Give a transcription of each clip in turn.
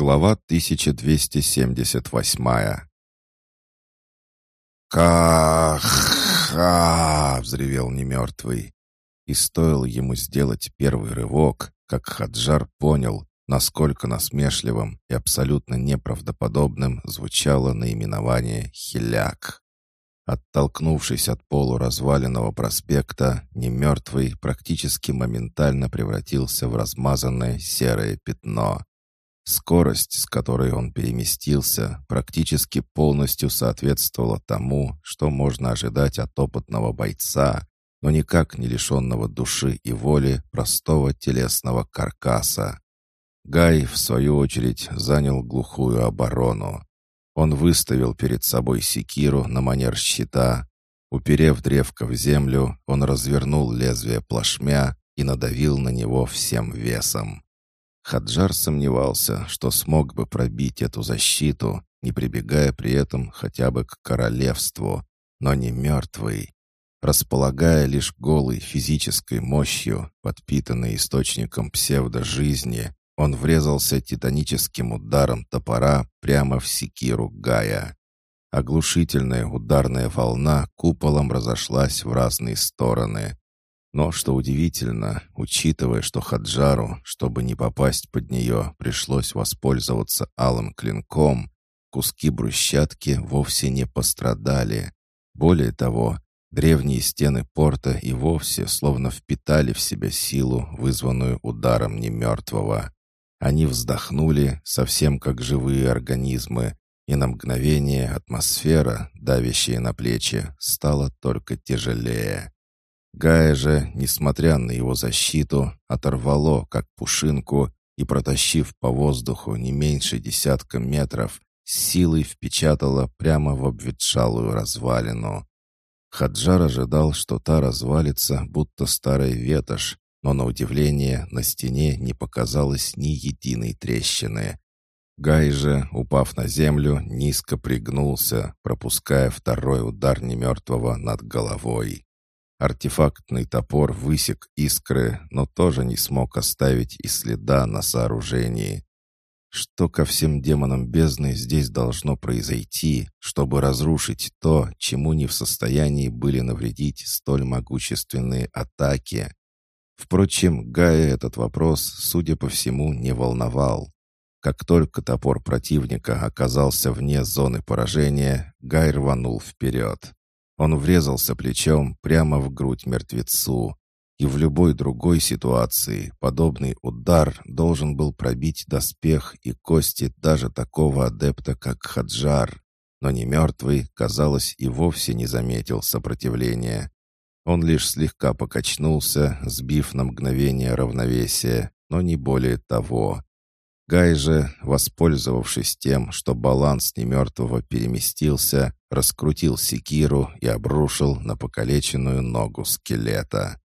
Глава 1278 «Ка-ха!» — взревел немертвый. И стоило ему сделать первый рывок, как Хаджар понял, насколько насмешливым и абсолютно неправдоподобным звучало наименование «Хиляк». Оттолкнувшись от полуразваленного проспекта, немертвый практически моментально превратился в размазанное серое пятно. Скорость, с которой он переместился, практически полностью соответствовала тому, что можно ожидать от опытного бойца, но никак не лишенного души и воли простого телесного каркаса. Гай, в свою очередь, занял глухую оборону. Он выставил перед собой секиру на манер щита. Уперев древко в землю, он развернул лезвие плашмя и надавил на него всем весом. Хаджар сомневался, что смог бы пробить эту защиту, не прибегая при этом хотя бы к королевству, но не мертвый. Располагая лишь голой физической мощью, подпитанной источником псевдожизни, он врезался титаническим ударом топора прямо в секиру Гая. Оглушительная ударная волна куполом разошлась в разные стороны. Но, что удивительно, учитывая, что Хаджару, чтобы не попасть под нее, пришлось воспользоваться алым клинком, куски брусчатки вовсе не пострадали. Более того, древние стены порта и вовсе словно впитали в себя силу, вызванную ударом немертвого. Они вздохнули, совсем как живые организмы, и на мгновение атмосфера, давящая на плечи, стала только тяжелее. Гая же, несмотря на его защиту, оторвало, как пушинку, и, протащив по воздуху не меньше десятка метров, силой впечатала прямо в обветшалую развалину. Хаджар ожидал, что та развалится, будто старая ветошь, но, на удивление, на стене не показалось ни единой трещины. Гай же, упав на землю, низко пригнулся, пропуская второй удар немертвого над головой. Артефактный топор высек искры, но тоже не смог оставить и следа на сооружении. Что ко всем демонам бездны здесь должно произойти, чтобы разрушить то, чему не в состоянии были навредить столь могущественные атаки? Впрочем, Гая этот вопрос, судя по всему, не волновал. Как только топор противника оказался вне зоны поражения, Гай рванул вперед. Он врезался плечом прямо в грудь мертвецу, и в любой другой ситуации подобный удар должен был пробить доспех и кости даже такого адепта, как Хаджар. Но не мертвый, казалось, и вовсе не заметил сопротивления. Он лишь слегка покачнулся, сбив на мгновение равновесие, но не более того. Гай же, воспользовавшись тем, что баланс немертвого переместился, раскрутил секиру и обрушил на покалеченную ногу скелета.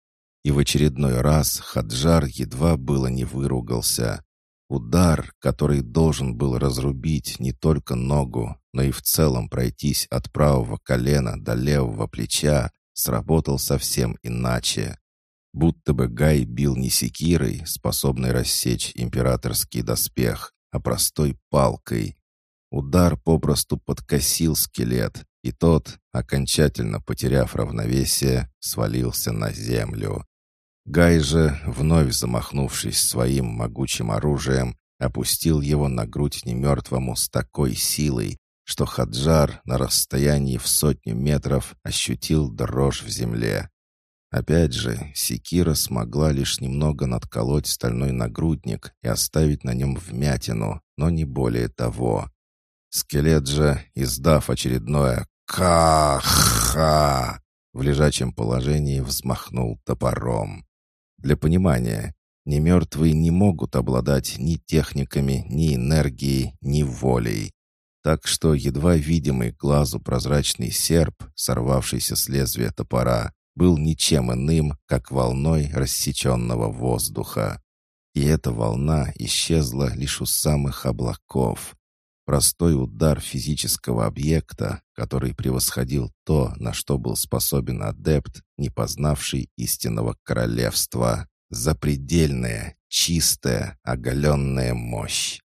И в очередной раз Хаджар едва было не выругался. Удар, который должен был разрубить не только ногу, но и в целом пройтись от правого колена до левого плеча, сработал совсем иначе. Будто бы Гай бил не секирой, способной рассечь императорский доспех, а простой палкой. Удар попросту подкосил скелет, и тот, окончательно потеряв равновесие, свалился на землю. Гай же, вновь замахнувшись своим могучим оружием, опустил его на грудь немертвому с такой силой, что Хаджар на расстоянии в сотню метров ощутил дрожь в земле. Опять же, секира смогла лишь немного надколоть стальной нагрудник и оставить на нем вмятину, но не более того. Скелет же, издав очередное «Ка-ха!», в лежачем положении взмахнул топором. Для понимания, немертвые не могут обладать ни техниками, ни энергией, ни волей. Так что едва видимый глазу прозрачный серп, сорвавшийся с лезвия топора, был ничем иным, как волной рассеченного воздуха. И эта волна исчезла лишь у самых облаков. Простой удар физического объекта, который превосходил то, на что был способен адепт, не познавший истинного королевства. Запредельная, чистая, оголенная мощь.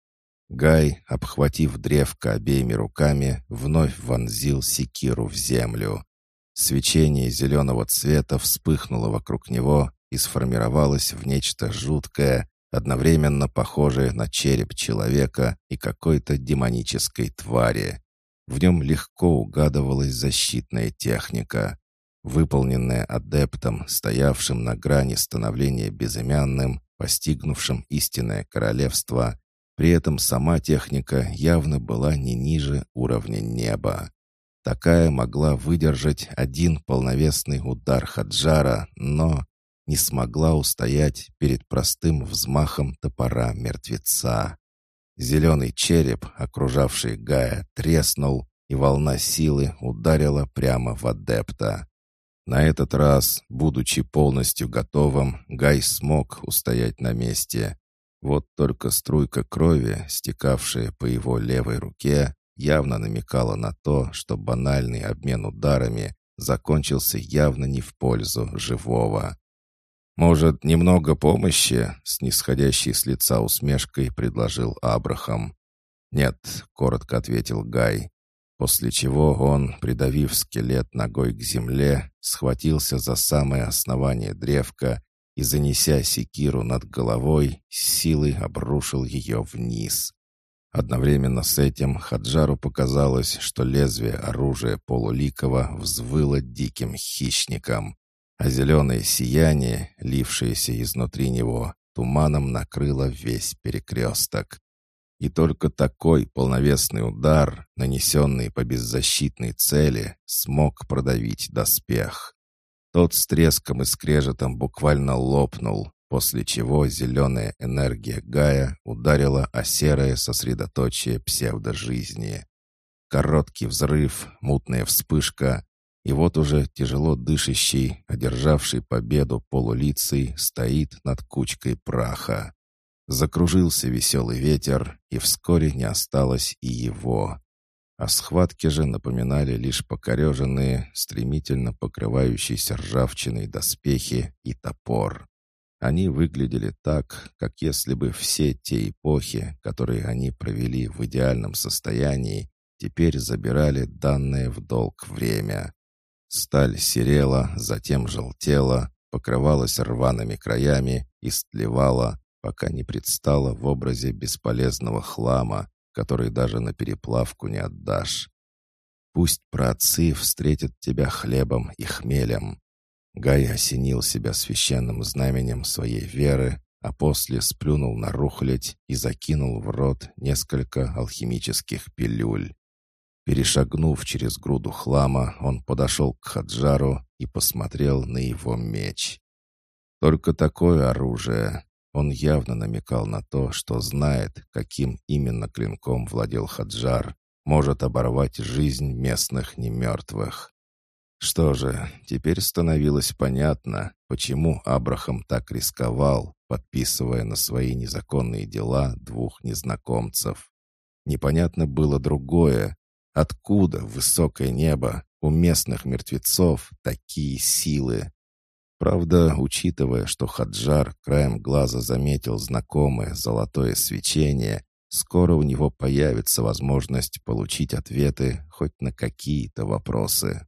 Гай, обхватив древко обеими руками, вновь вонзил секиру в землю. Свечение зеленого цвета вспыхнуло вокруг него и сформировалось в нечто жуткое, одновременно похожее на череп человека и какой-то демонической твари. В нем легко угадывалась защитная техника, выполненная адептом, стоявшим на грани становления безымянным, постигнувшим истинное королевство, при этом сама техника явно была не ниже уровня неба. Такая могла выдержать один полновесный удар Хаджара, но не смогла устоять перед простым взмахом топора мертвеца. Зеленый череп, окружавший Гая, треснул, и волна силы ударила прямо в адепта. На этот раз, будучи полностью готовым, Гай смог устоять на месте. Вот только струйка крови, стекавшая по его левой руке, явно намекала на то, что банальный обмен ударами закончился явно не в пользу живого. «Может, немного помощи?» — с нисходящей с лица усмешкой предложил Абрахам. «Нет», — коротко ответил Гай, после чего он, придавив скелет ногой к земле, схватился за самое основание древка и, занеся секиру над головой, силой обрушил ее вниз. Одновременно с этим Хаджару показалось, что лезвие оружия полуликова взвыло диким хищником, а зеленое сияние, лившееся изнутри него, туманом накрыло весь перекресток. И только такой полновесный удар, нанесенный по беззащитной цели, смог продавить доспех. Тот с треском и скрежетом буквально лопнул, после чего зеленая энергия Гая ударила о серое сосредоточие псевдожизни. Короткий взрыв, мутная вспышка, и вот уже тяжело дышащий, одержавший победу полулицей, стоит над кучкой праха. Закружился веселый ветер, и вскоре не осталось и его. А схватки же напоминали лишь покореженные, стремительно покрывающиеся ржавчиной доспехи и топор. Они выглядели так, как если бы все те эпохи, которые они провели в идеальном состоянии, теперь забирали данное в долг время. Сталь серела, затем желтела, покрывалась рваными краями и стлевала, пока не предстала в образе бесполезного хлама, который даже на переплавку не отдашь. Пусть праотцы встретят тебя хлебом и хмелем. Гай осенил себя священным знаменем своей веры, а после сплюнул на рухлядь и закинул в рот несколько алхимических пилюль. Перешагнув через груду хлама, он подошел к Хаджару и посмотрел на его меч. Только такое оружие, он явно намекал на то, что знает, каким именно клинком владел Хаджар, может оборвать жизнь местных немертвых. Что же, теперь становилось понятно, почему Абрахам так рисковал, подписывая на свои незаконные дела двух незнакомцев. Непонятно было другое. Откуда высокое небо у местных мертвецов такие силы? Правда, учитывая, что Хаджар краем глаза заметил знакомое золотое свечение, скоро у него появится возможность получить ответы хоть на какие-то вопросы.